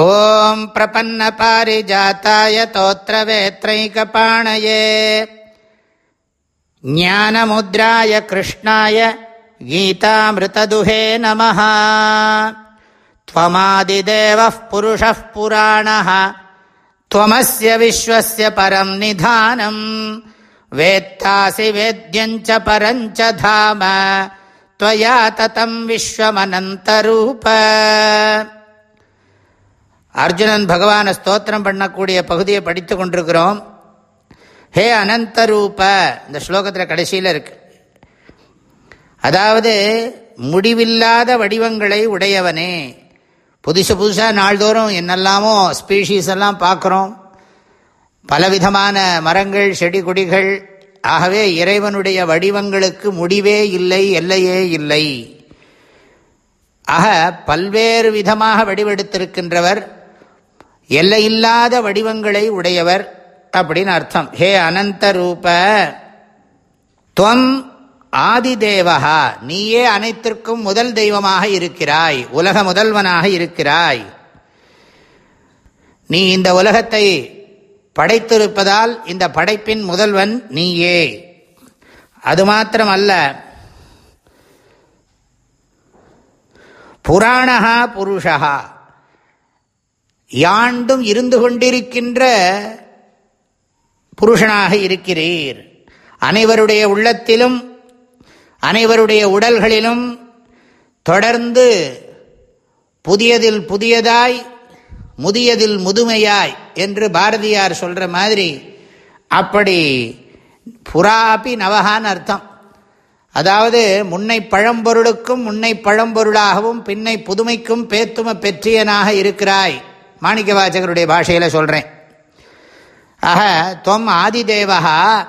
ॐ प्रपन्नपारिजाताय तोत्रवेत्रैकपाणये ज्ञानमुद्राय कृष्णाय गीतामृतदुहे नमः त्वमादिदेवः पुरुषः पुराणः त्वमस्य विश्वस्य परम् निधानम् वेत्तासि वेद्यम् च परम् च धाम त्वया ततम् विश्वमनन्तरूप அர்ஜுனன் பகவானை ஸ்தோத்திரம் பண்ணக்கூடிய பகுதியை படித்து கொண்டிருக்கிறோம். ஹே அனந்தரூப இந்த ஸ்லோகத்தில் கடைசியில் இருக்கு. அதாவது முடிவில்லாத வடிவங்களை உடையவனே. புதுசு புதுசாக நாள்தோறும் என்னெல்லாமோ ஸ்பீஷீஸ் எல்லாம் பார்க்குறோம். பலவிதமான மரங்கள் செடி கொடிகள். ஆகவே இறைவனுடைய வடிவங்களுக்கு முடிவே இல்லை எல்லையே இல்லை. ஆக பல்வேறு விதமாக வடிவெடுத்திருக்கின்றவர் எல்லையில்லாத வடிவங்களை உடையவர் அப்படின்னு அர்த்தம். ஹே அனந்த ரூப. துவம் ஆதிதேவகா நீயே அனைத்திற்கும் முதல் தெய்வமாக இருக்கிறாய். உலக முதல்வனாக இருக்கிறாய். நீ இந்த உலகத்தை படைத்திருப்பதால் இந்த படைப்பின் முதல்வன் நீயே. அது மாத்திரமல்ல. அல்ல புராணகா புருஷா யாண்டும் இருந்து கொண்டிருக்கின்ற புருஷனாக இருக்கிறீர். அனைவருடைய உள்ளத்திலும் அனைவருடைய உடல்களிலும் தொடர்ந்து புதியதில் புதியதாய் முதியதில் முதுமையாய் என்று பாரதியார் சொல்கிற மாதிரி அப்படி புறாபி நவகான்னு அர்த்தம். அதாவது முன்னை பழம்பொருளுக்கும் முன்னை பழம்பொருளாகவும் பின்னை புதுமைக்கும் பேத்தும பெற்றியனாக இருக்கிறாய். மாணிக்க வாசகருடைய பாஷையில் சொல்கிறேன் ஆக தொம் ஆதிதேவகா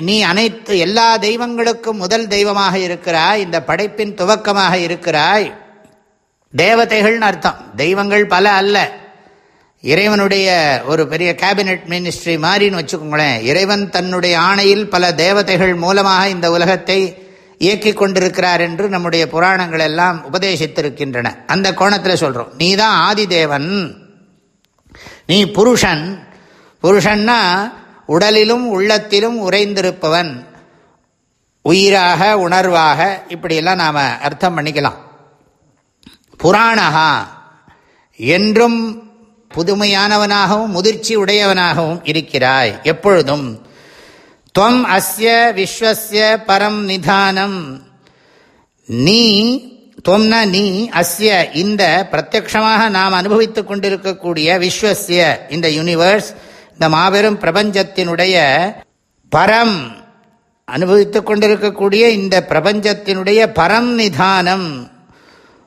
நீ அனைத்து எல்லா தெய்வங்களுக்கும் முதல் தெய்வமாக இருக்கிறாய் இந்த படைப்பின் துவக்கமாக இருக்கிறாய். தேவதைகள்னு அர்த்தம். தெய்வங்கள் பல அல்ல. இறைவனுடைய ஒரு பெரிய கேபினெட் மினிஸ்ட்ரி மாதிரின்னு வச்சுக்கோங்களேன். இறைவன் தன்னுடைய ஆணையில் பல தேவதைகள் மூலமாக இந்த உலகத்தை இயக்கி கொண்டிருக்கிறார் என்று நம்முடைய புராணங்கள் எல்லாம் உபதேசித்திருக்கின்றன. அந்த கோணத்தில் சொல்கிறோம் நீ தான் ஆதிதேவன். நீ புருஷன். புருஷன்னா உடலிலும் உள்ளத்திலும் உறைந்திருப்பவன். உயிராக உணர்வாக இப்படியெல்லாம் நாம் அர்த்தம் பண்ணிக்கலாம். புராணகா என்றும் புதுமையானவனாகவும் முதிர்ச்சி உடையவனாகவும் இருக்கிறாய். எப்பொழுதும். துவம் அஸ்ய விஸ்வசிய பரம் நிதானம். நீ தொம்னா நீ அஸ்ய இந்த பிரத்யக்ஷமாக நாம் அனுபவித்துக் கொண்டிருக்கக்கூடிய விஸ்வசிய இந்த யூனிவர்ஸ் இந்த மாபெரும் பிரபஞ்சத்தினுடைய பரம் அனுபவித்துக் கொண்டிருக்கக்கூடிய இந்த பிரபஞ்சத்தினுடைய பரம் நிதானம்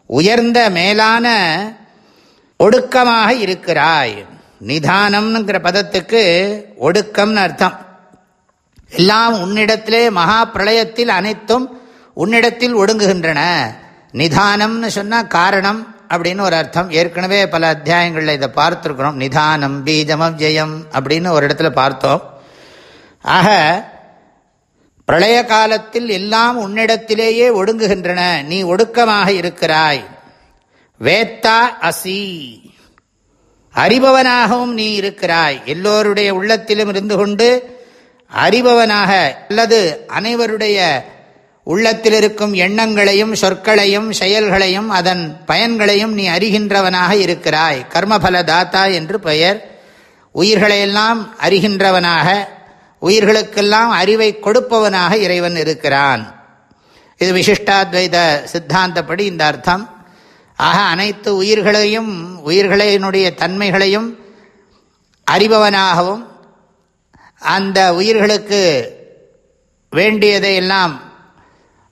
உயர்ந்த மேலான ஒடுக்கமாக இருக்கிறாய். நிதானம்ங்கிற பதத்துக்கு ஒடுக்கம்னு அர்த்தம். எல்லாம் உன்னிடத்திலே மகா பிரளயத்தில் அனைத்தும் உன்னிடத்தில் ஒடுங்குகின்றன. நிதானம்னு சொன்னால் காரணம் அப்படின்னு ஒரு அர்த்தம். ஏற்கனவே பல அத்தியாயங்களில் இதை பார்த்துருக்குறோம். நிதானம் பீஜமம் ஜெயம் அப்படின்னு ஒரு இடத்துல பார்த்தோம். ஆக பிரளய காலத்தில் எல்லாம் உன்னிடத்திலேயே ஒடுங்குகின்றன. நீ ஒடுக்கமாக இருக்கிறாய். வேத்தா அசி. அறிபவனாகவும் நீ இருக்கிறாய். எல்லோருடைய உள்ளத்திலும் இருந்து கொண்டு அறிபவனாக அல்லது அனைவருடைய உள்ளத்தில் இருக்கும் எண்ணங்களையும் சொற்களையும் செயல்களையும் அதன் பயன்களையும் நீ அறிகின்றவனாக இருக்கிறாய். கர்மபல தாத்தா என்று பெயர். உயிர்களையெல்லாம் அறிகின்றவனாக உயிர்களுக்கெல்லாம் அறிவை கொடுப்பவனாக இறைவன் இருக்கிறான். இது விசிஷ்டாத்வைத சித்தாந்தப்படி இந்த அர்த்தம். ஆக அனைத்து உயிர்களையும் உயிர்களினுடைய தன்மைகளையும் அறிபவனாகவும் அந்த உயிர்களுக்கு வேண்டியதை எல்லாம்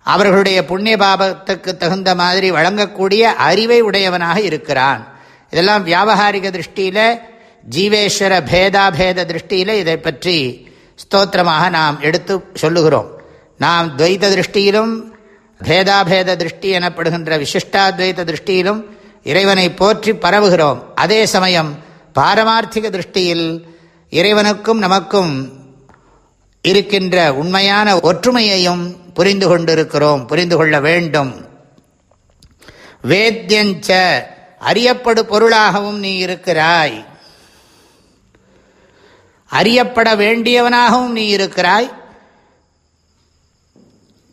அவர்களுடைய புண்ணிய பாபத்துக்கு தகுந்த மாதிரி வழங்கக்கூடிய அறிவை உடையவனாக இருக்கிறான். இதெல்லாம் வியாபகாரிக திருஷ்டியில் ஜீவேஸ்வர பேதாபேத திருஷ்டியில் இதை பற்றி ஸ்தோத்திரமாக நாம் எடுத்து சொல்லுகிறோம். நாம் துவைத திருஷ்டியிலும் பேதாபேத திருஷ்டி எனப்படுகின்ற விசிஷ்டாத்வைத திருஷ்டியிலும் இறைவனை போற்றி பரவுகிறோம். அதே சமயம் பாரமார்த்திக திருஷ்டியில் இறைவனுக்கும் நமக்கும் இருக்கின்ற உண்மையான ஒற்றுமையையும் புரிந்து கொண்டிருக்கிறோம் புரிந்து கொள்ள வேண்டும். வேத்தியஞ்ச அறியப்படு பொருளாகவும் நீ இருக்கிறாய். அறியப்பட வேண்டியவனாகவும் நீ இருக்கிறாய்.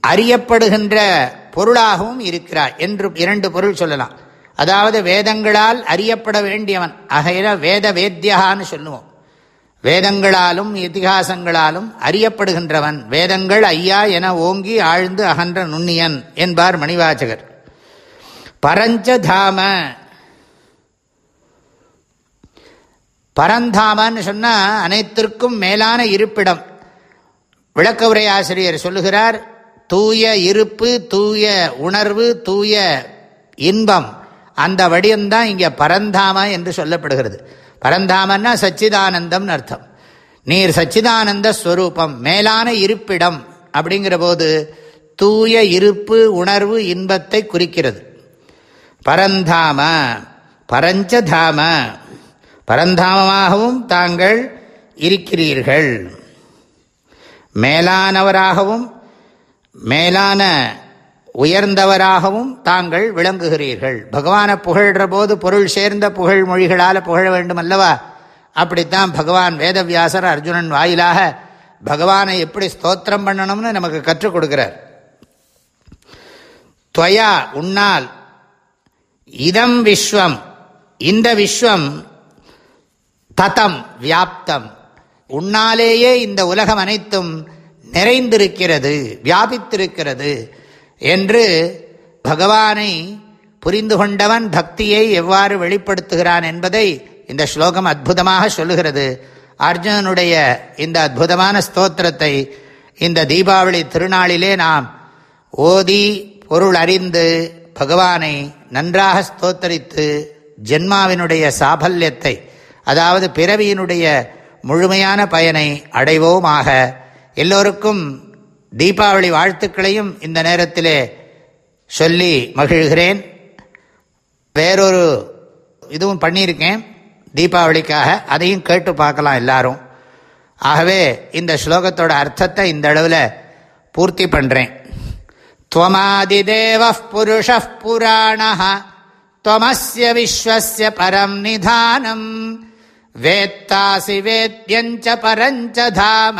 அறியப்படுகின்ற பொருளாகவும் இருக்கிறாய் என்று இரண்டு பொருள் சொல்லலாம். அதாவது வேதங்களால் அறியப்பட வேண்டியவன். ஆகையில வேத வேத்தியகான்னு சொல்லுவோம். வேதங்களாலும் இத்திகாசங்களாலும் அறியப்படுகின்றவன். வேதங்கள் ஐயா என ஓங்கி ஆழ்ந்து அகன்ற நுண்ணியன் என்பார் மணிவாச்சகர் பரஞ்சதாம. பரந்தாமன்னு சொன்னால் அனைத்திற்கும் மேலான இருப்பிடம். விளக்க உரை ஆசிரியர் சொல்லுகிறார் தூய இருப்பு தூய உணர்வு தூய இன்பம் அந்த வடிவம்தான் இங்கே பரந்தாம என்று சொல்லப்படுகிறது. பரந்தாமன்னா சச்சிதானந்தம்னு அர்த்தம். நீர் சச்சிதானந்த ஸ்வரூபம் மேலான இருப்பிடம் அப்படிங்கிற போது தூய இருப்பு உணர்வு இன்பத்தை குறிக்கிறது. பரந்தாம பரஞ்சதாம பரந்தாமமாகவும் தாங்கள் இருக்கிறீர்கள். மேலானவராகவும் மேலான உயர்ந்தவராகவும் தாங்கள் விளங்குகிறீர்கள். பகவானை புகழ்கிற போது பொருள் சேர்ந்த புகழ் மொழிகளால் புகழ வேண்டும் அல்லவா அப்படித்தான் பகவான் வேதவியாசர் அர்ஜுனன் வாயிலாக பகவானை எப்படி ஸ்தோத்திரம் பண்ணணும்னு நமக்கு கற்றுக் கொடுக்கிறார். துவயா உன்னால் இதம் விஸ்வம் இந்த விஸ்வம் ததம் வியாப்தம். உன்னாலேயே இந்த உலகம் அனைத்தும் நிறைந்திருக்கிறது வியாபித்திருக்கிறது. என்று பகவானை புரிந்து கொண்டவன் பக்தியை எவ்வாறு வெளிப்படுத்துகிறான் என்பதை இந்த ஸ்லோகம் அற்புதமாக சொல்லுகிறது. அர்ஜுனனுடைய இந்த அற்புதமான ஸ்தோத்திரத்தை இந்த தீபாவளி திருநாளிலே நாம் ஓதி பொருள் அறிந்து பகவானை நன்றாக ஸ்தோத்தரித்து ஜென்மாவினுடைய சாபல்யத்தை அதாவது பிறவியினுடைய முழுமையான பயனை அடைவோமாக. எல்லோருக்கும் தீபாவளி வாழ்த்துக்களையும் இந்த நேரத்திலே சொல்லி மகிழ்கிறேன் வேறொரு இதுவும் பண்ணியிருக்கேன் தீபாவளிக்காக அதையும் கேட்டு பார்க்கலாம் எல்லாரும் ஆகவே இந்த ஸ்லோகத்தோட அர்த்தத்தை இந்த அளவில் பூர்த்தி பண்ணுறேன் त्वमादिदेवः पुरुषः पुराणः त्वमस्य विश्वस्य परम् निधानम् वेत्तासि वेद्यञ्च परञ्च धाम